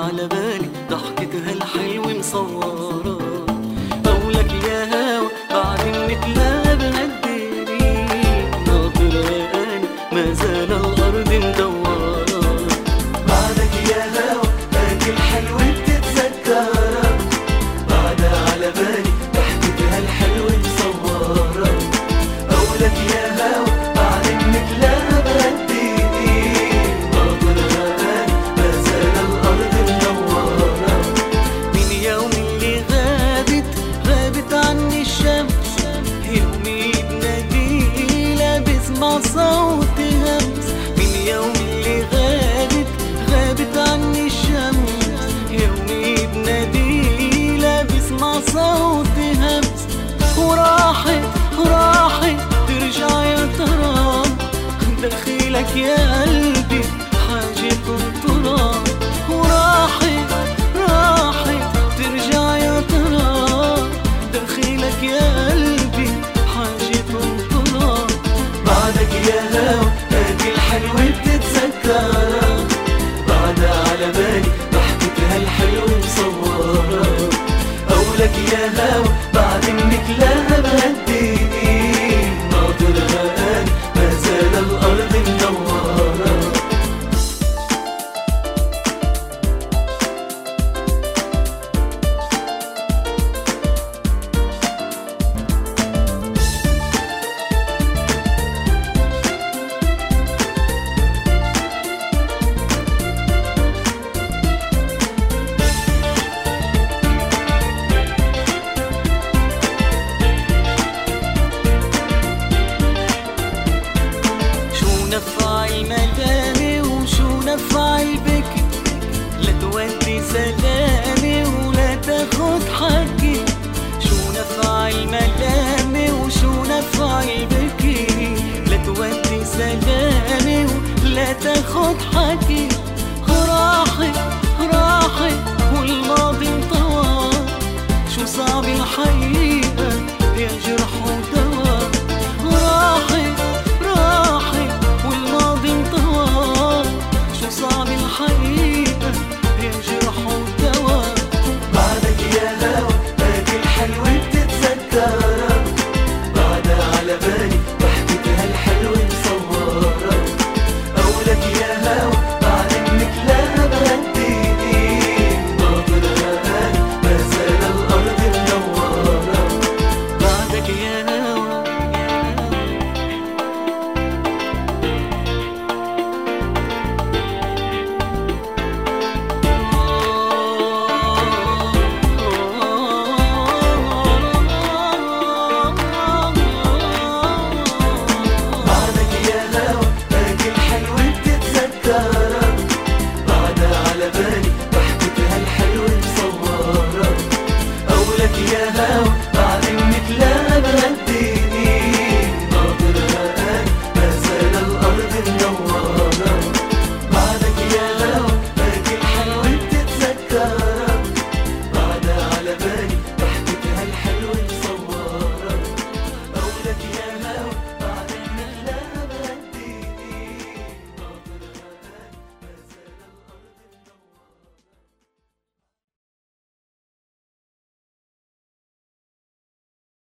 على بالي ضحكتها الحلوة مصورة. قولك يا هوا بعد ما يوم اللي غابت غابت عني الشمس. يومي بنادي لابس صوت همس وراحت وراحت ترجع يا ترام دخيلك يا قلبي حاجة 있어 sun.